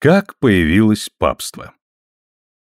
Как появилось папство?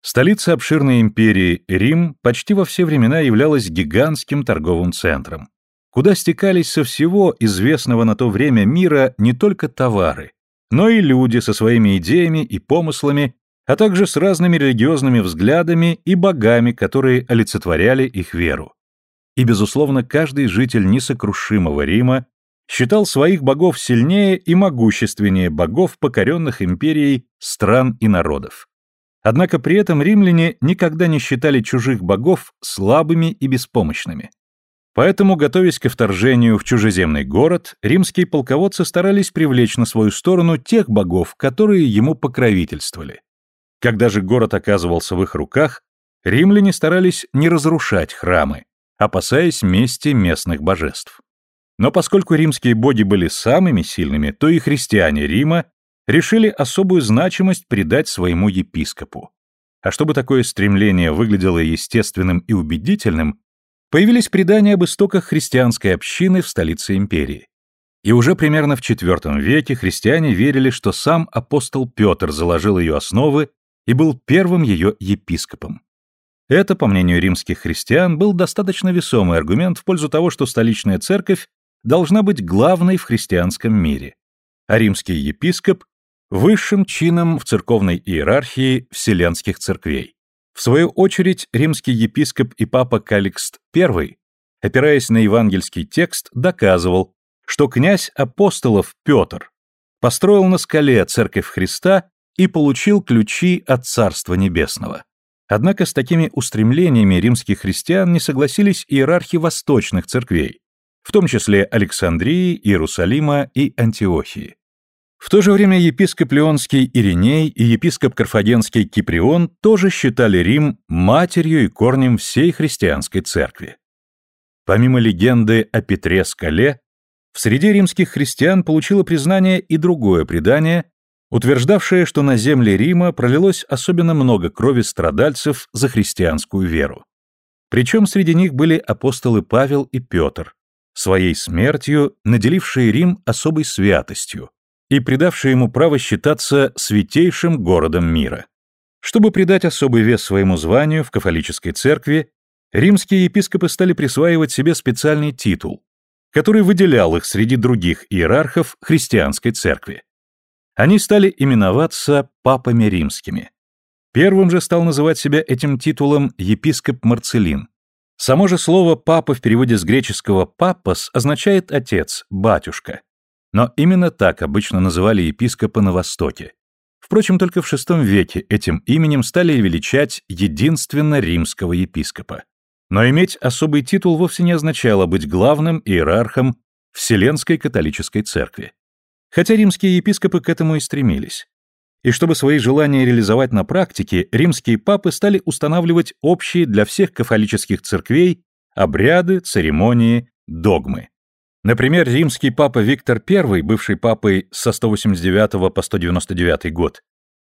Столица обширной империи Рим почти во все времена являлась гигантским торговым центром, куда стекались со всего известного на то время мира не только товары, но и люди со своими идеями и помыслами, а также с разными религиозными взглядами и богами, которые олицетворяли их веру. И, безусловно, каждый житель несокрушимого Рима считал своих богов сильнее и могущественнее богов, покоренных империей стран и народов. Однако при этом римляне никогда не считали чужих богов слабыми и беспомощными. Поэтому, готовясь к вторжению в чужеземный город, римские полководцы старались привлечь на свою сторону тех богов, которые ему покровительствовали. Когда же город оказывался в их руках, римляне старались не разрушать храмы, опасаясь мести местных божеств. Но поскольку римские боги были самыми сильными, то и христиане Рима решили особую значимость придать своему епископу. А чтобы такое стремление выглядело естественным и убедительным, появились предания об истоках христианской общины в столице империи. И уже примерно в IV веке христиане верили, что сам апостол Петр заложил ее основы и был первым ее епископом. Это, по мнению римских христиан, был достаточно весомый аргумент в пользу того, что столичная церковь должна быть главной в христианском мире, а римский епископ – высшим чином в церковной иерархии вселенских церквей. В свою очередь, римский епископ и папа Каликст I, опираясь на евангельский текст, доказывал, что князь апостолов Петр построил на скале церковь Христа и получил ключи от Царства Небесного. Однако с такими устремлениями римских христиан не согласились иерархи восточных церквей, в том числе Александрии, Иерусалима и Антиохии. В то же время епископ Леонский Ириней и епископ Карфагенский Киприон тоже считали Рим матерью и корнем всей христианской церкви. Помимо легенды о Петре Скале, в среде римских христиан получило признание и другое предание, утверждавшее, что на земле Рима пролилось особенно много крови страдальцев за христианскую веру. Причем среди них были апостолы Павел и Петр, своей смертью наделившие Рим особой святостью и придавшие ему право считаться святейшим городом мира. Чтобы придать особый вес своему званию в кафолической церкви, римские епископы стали присваивать себе специальный титул, который выделял их среди других иерархов христианской церкви. Они стали именоваться папами римскими. Первым же стал называть себя этим титулом епископ Марцелин, Само же слово «папа» в переводе с греческого «папос» означает «отец», «батюшка». Но именно так обычно называли епископа на Востоке. Впрочем, только в VI веке этим именем стали величать единственно римского епископа. Но иметь особый титул вовсе не означало быть главным иерархом Вселенской католической церкви. Хотя римские епископы к этому и стремились и чтобы свои желания реализовать на практике, римские папы стали устанавливать общие для всех кафолических церквей обряды, церемонии, догмы. Например, римский папа Виктор I, бывший папой со 189 по 199 год,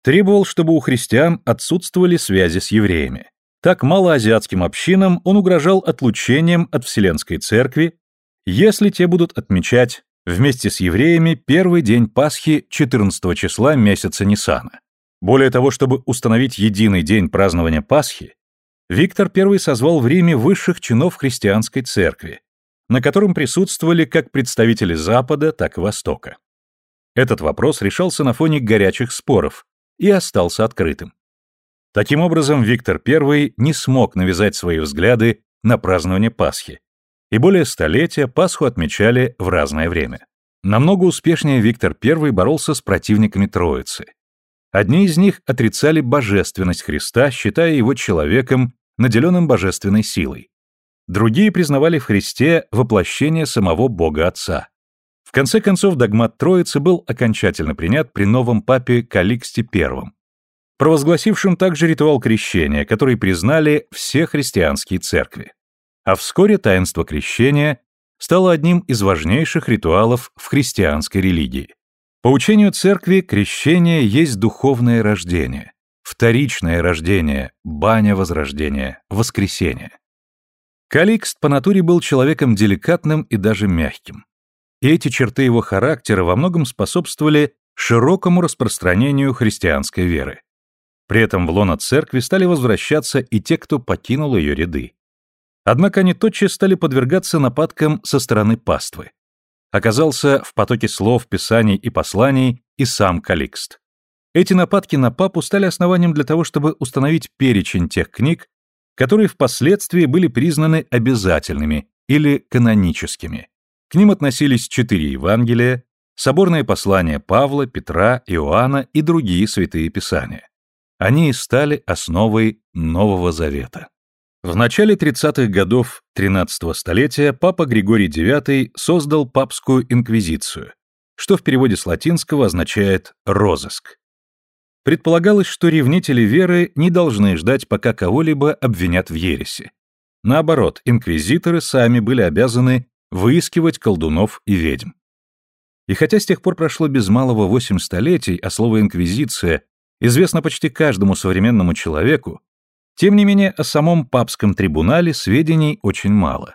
требовал, чтобы у христиан отсутствовали связи с евреями. Так малоазиатским общинам он угрожал отлучением от Вселенской Церкви, если те будут отмечать вместе с евреями первый день Пасхи 14 числа месяца Нисана. Более того, чтобы установить единый день празднования Пасхи, Виктор I созвал в Риме высших чинов христианской церкви, на котором присутствовали как представители Запада, так и Востока. Этот вопрос решался на фоне горячих споров и остался открытым. Таким образом, Виктор I не смог навязать свои взгляды на празднование Пасхи, и более столетия Пасху отмечали в разное время. Намного успешнее Виктор I боролся с противниками Троицы. Одни из них отрицали божественность Христа, считая его человеком, наделенным божественной силой. Другие признавали в Христе воплощение самого Бога Отца. В конце концов, догмат Троицы был окончательно принят при новом папе Каликсте I, провозгласившем также ритуал крещения, который признали все христианские церкви а вскоре таинство крещения стало одним из важнейших ритуалов в христианской религии. По учению церкви крещение есть духовное рождение, вторичное рождение, баня возрождения, воскресение. Каликст по натуре был человеком деликатным и даже мягким. И эти черты его характера во многом способствовали широкому распространению христианской веры. При этом в лоно церкви стали возвращаться и те, кто покинул ее ряды. Однако они тотчас стали подвергаться нападкам со стороны паствы. Оказался в потоке слов, писаний и посланий и сам Каликст. Эти нападки на папу стали основанием для того, чтобы установить перечень тех книг, которые впоследствии были признаны обязательными или каноническими. К ним относились четыре Евангелия, соборные послания Павла, Петра, Иоанна и другие святые писания. Они и стали основой Нового Завета. В начале 30-х годов XIII столетия папа Григорий IX создал папскую инквизицию, что в переводе с латинского означает «розыск». Предполагалось, что ревнители веры не должны ждать, пока кого-либо обвинят в ереси. Наоборот, инквизиторы сами были обязаны выискивать колдунов и ведьм. И хотя с тех пор прошло без малого восемь столетий, а слово «инквизиция» известно почти каждому современному человеку, тем не менее о самом папском трибунале сведений очень мало.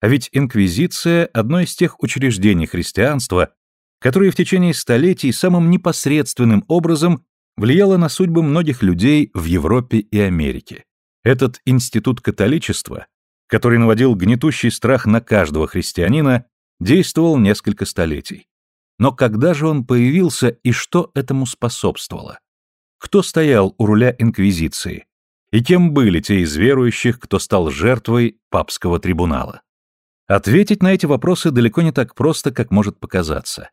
А ведь инквизиция – одно из тех учреждений христианства, которые в течение столетий самым непосредственным образом влияло на судьбы многих людей в Европе и Америке. Этот институт католичества, который наводил гнетущий страх на каждого христианина, действовал несколько столетий. Но когда же он появился и что этому способствовало? Кто стоял у руля инквизиции? И кем были те из верующих, кто стал жертвой папского трибунала? Ответить на эти вопросы далеко не так просто, как может показаться.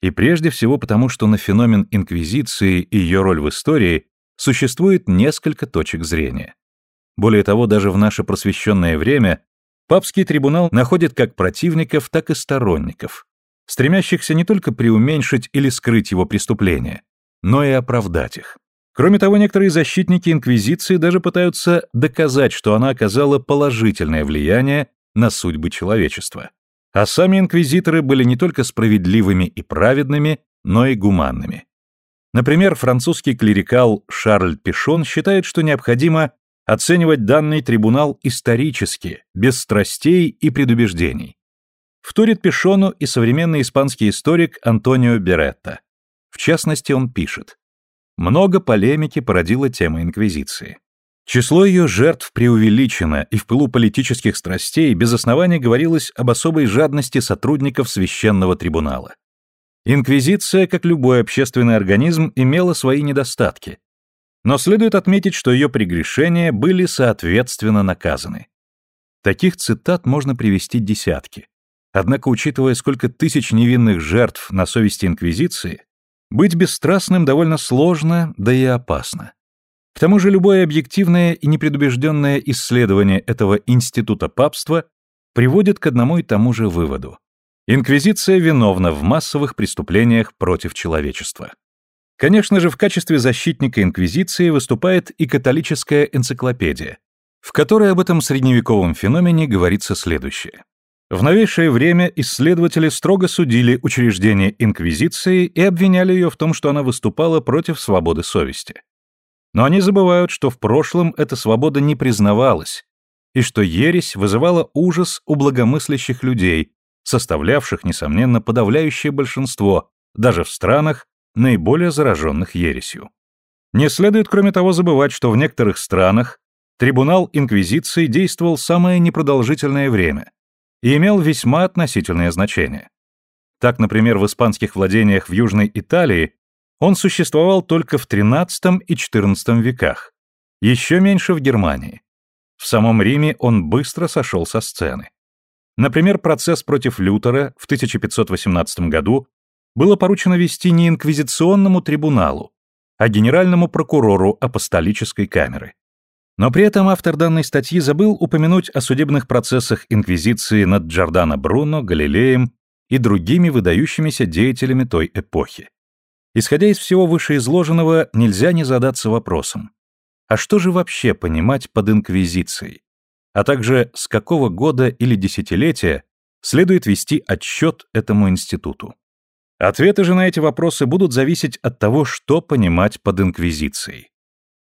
И прежде всего потому, что на феномен инквизиции и ее роль в истории существует несколько точек зрения. Более того, даже в наше просвещенное время папский трибунал находит как противников, так и сторонников, стремящихся не только преуменьшить или скрыть его преступления, но и оправдать их. Кроме того, некоторые защитники инквизиции даже пытаются доказать, что она оказала положительное влияние на судьбы человечества. А сами инквизиторы были не только справедливыми и праведными, но и гуманными. Например, французский клерикал Шарль Пишон считает, что необходимо оценивать данный трибунал исторически, без страстей и предубеждений. Вторит Пишону и современный испанский историк Антонио Беретта. В частности, он пишет. Много полемики породила тема Инквизиции. Число ее жертв преувеличено, и в пылу политических страстей без основания говорилось об особой жадности сотрудников священного трибунала. Инквизиция, как любой общественный организм, имела свои недостатки. Но следует отметить, что ее прегрешения были соответственно наказаны. Таких цитат можно привести десятки. Однако, учитывая, сколько тысяч невинных жертв на совести Инквизиции, быть бесстрастным довольно сложно, да и опасно. К тому же любое объективное и непредубежденное исследование этого института папства приводит к одному и тому же выводу. Инквизиция виновна в массовых преступлениях против человечества. Конечно же, в качестве защитника инквизиции выступает и католическая энциклопедия, в которой об этом средневековом феномене говорится следующее. В новейшее время исследователи строго судили учреждение инквизиции и обвиняли ее в том, что она выступала против свободы совести. Но они забывают, что в прошлом эта свобода не признавалась, и что ересь вызывала ужас у благомыслящих людей, составлявших, несомненно, подавляющее большинство, даже в странах, наиболее зараженных ересью. Не следует, кроме того, забывать, что в некоторых странах трибунал Инквизиции действовал самое непродолжительное время и имел весьма относительное значение. Так, например, в испанских владениях в Южной Италии он существовал только в XIII и XIV веках, еще меньше в Германии. В самом Риме он быстро сошел со сцены. Например, процесс против Лютера в 1518 году было поручено вести не инквизиционному трибуналу, а генеральному прокурору апостолической камеры. Но при этом автор данной статьи забыл упомянуть о судебных процессах инквизиции над Джордано Бруно, Галилеем и другими выдающимися деятелями той эпохи. Исходя из всего вышеизложенного, нельзя не задаться вопросом. А что же вообще понимать под инквизицией? А также с какого года или десятилетия следует вести отсчет этому институту? Ответы же на эти вопросы будут зависеть от того, что понимать под инквизицией.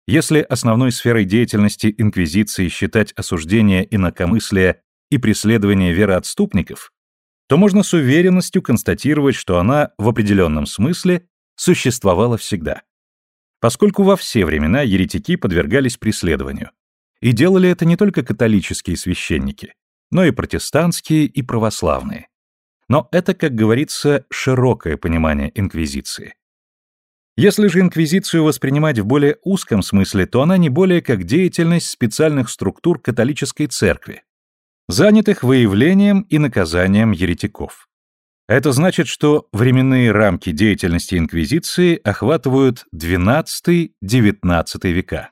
Если основной сферой деятельности инквизиции считать осуждение инакомыслия и преследование вероотступников, то можно с уверенностью констатировать, что она в определенном смысле существовало всегда. Поскольку во все времена еретики подвергались преследованию. И делали это не только католические священники, но и протестантские и православные. Но это, как говорится, широкое понимание инквизиции. Если же инквизицию воспринимать в более узком смысле, то она не более как деятельность специальных структур католической церкви, занятых выявлением и наказанием еретиков. Это значит, что временные рамки деятельности инквизиции охватывают XII-XIX века.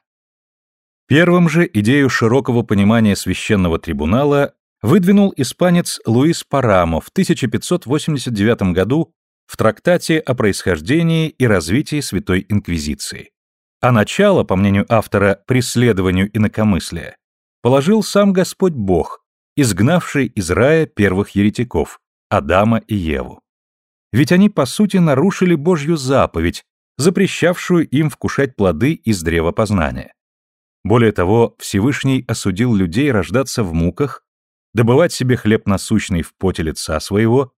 Первым же идею широкого понимания священного трибунала выдвинул испанец Луис Парамо в 1589 году в трактате о происхождении и развитии Святой Инквизиции. А начало, по мнению автора, преследованию инакомыслия положил сам Господь Бог, изгнавший из рая первых еретиков, Адама и Еву. Ведь они, по сути, нарушили Божью заповедь, запрещавшую им вкушать плоды из древа познания. Более того, Всевышний осудил людей рождаться в муках, добывать себе хлеб насущный в поте лица своего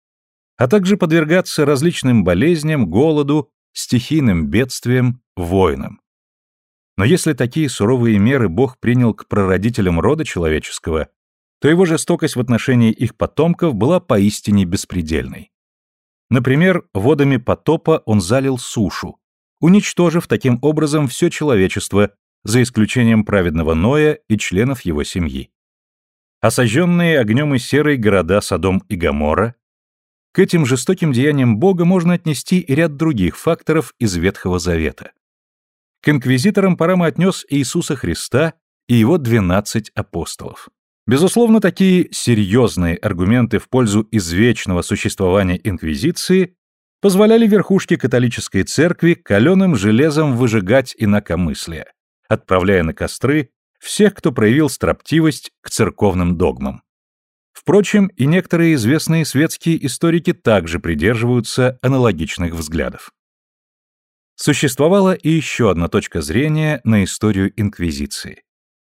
а также подвергаться различным болезням, голоду, стихийным бедствиям, войнам. Но если такие суровые меры Бог принял к прародителям рода человеческого, то его жестокость в отношении их потомков была поистине беспредельной. Например, водами потопа он залил сушу, уничтожив таким образом все человечество, за исключением праведного Ноя и членов его семьи. Осажденные огнем и серой города Содом и Гоморра, к этим жестоким деяниям Бога можно отнести и ряд других факторов из Ветхого Завета. К инквизиторам Парама отнес Иисуса Христа и его двенадцать апостолов. Безусловно, такие серьезные аргументы в пользу извечного существования инквизиции позволяли верхушке католической церкви каленым железом выжигать инакомыслие, отправляя на костры всех, кто проявил строптивость к церковным догмам. Впрочем, и некоторые известные светские историки также придерживаются аналогичных взглядов. Существовала и еще одна точка зрения на историю Инквизиции.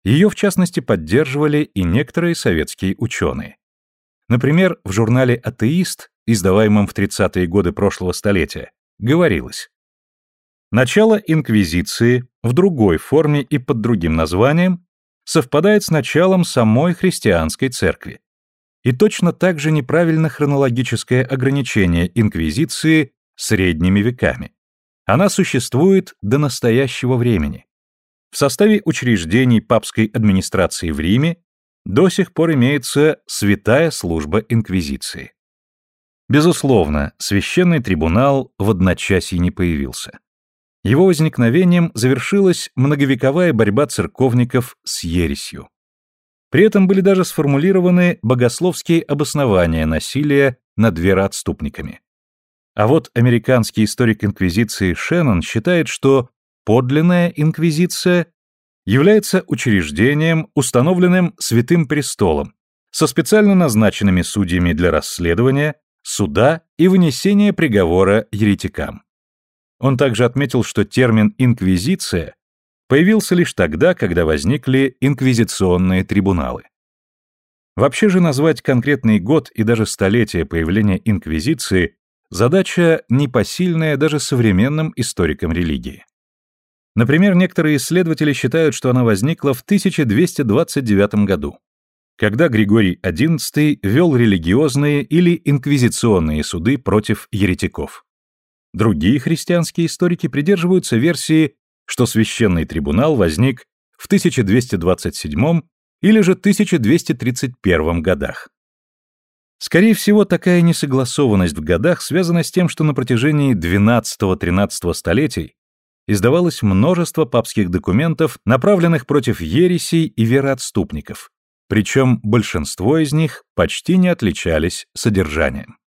Ее, в частности, поддерживали и некоторые советские ученые. Например, в журнале «Атеист», издаваемом в 30-е годы прошлого столетия, говорилось Начало Инквизиции в другой форме и под другим названием совпадает с началом самой христианской церкви. И точно так же неправильно хронологическое ограничение инквизиции средними веками. Она существует до настоящего времени. В составе учреждений папской администрации в Риме до сих пор имеется святая служба инквизиции. Безусловно, священный трибунал в одночасье не появился. Его возникновением завершилась многовековая борьба церковников с ересью. При этом были даже сформулированы богословские обоснования насилия над вероотступниками. А вот американский историк инквизиции Шеннон считает, что подлинная инквизиция является учреждением, установленным Святым Престолом, со специально назначенными судьями для расследования, суда и вынесения приговора еретикам. Он также отметил, что термин «инквизиция» появился лишь тогда, когда возникли инквизиционные трибуналы. Вообще же назвать конкретный год и даже столетие появления инквизиции задача непосильная даже современным историкам религии. Например, некоторые исследователи считают, что она возникла в 1229 году, когда Григорий XI вел религиозные или инквизиционные суды против еретиков. Другие христианские историки придерживаются версии что священный трибунал возник в 1227 или же 1231 годах. Скорее всего, такая несогласованность в годах связана с тем, что на протяжении XII-XIII столетий издавалось множество папских документов, направленных против ересей и вероотступников, причем большинство из них почти не отличались содержанием.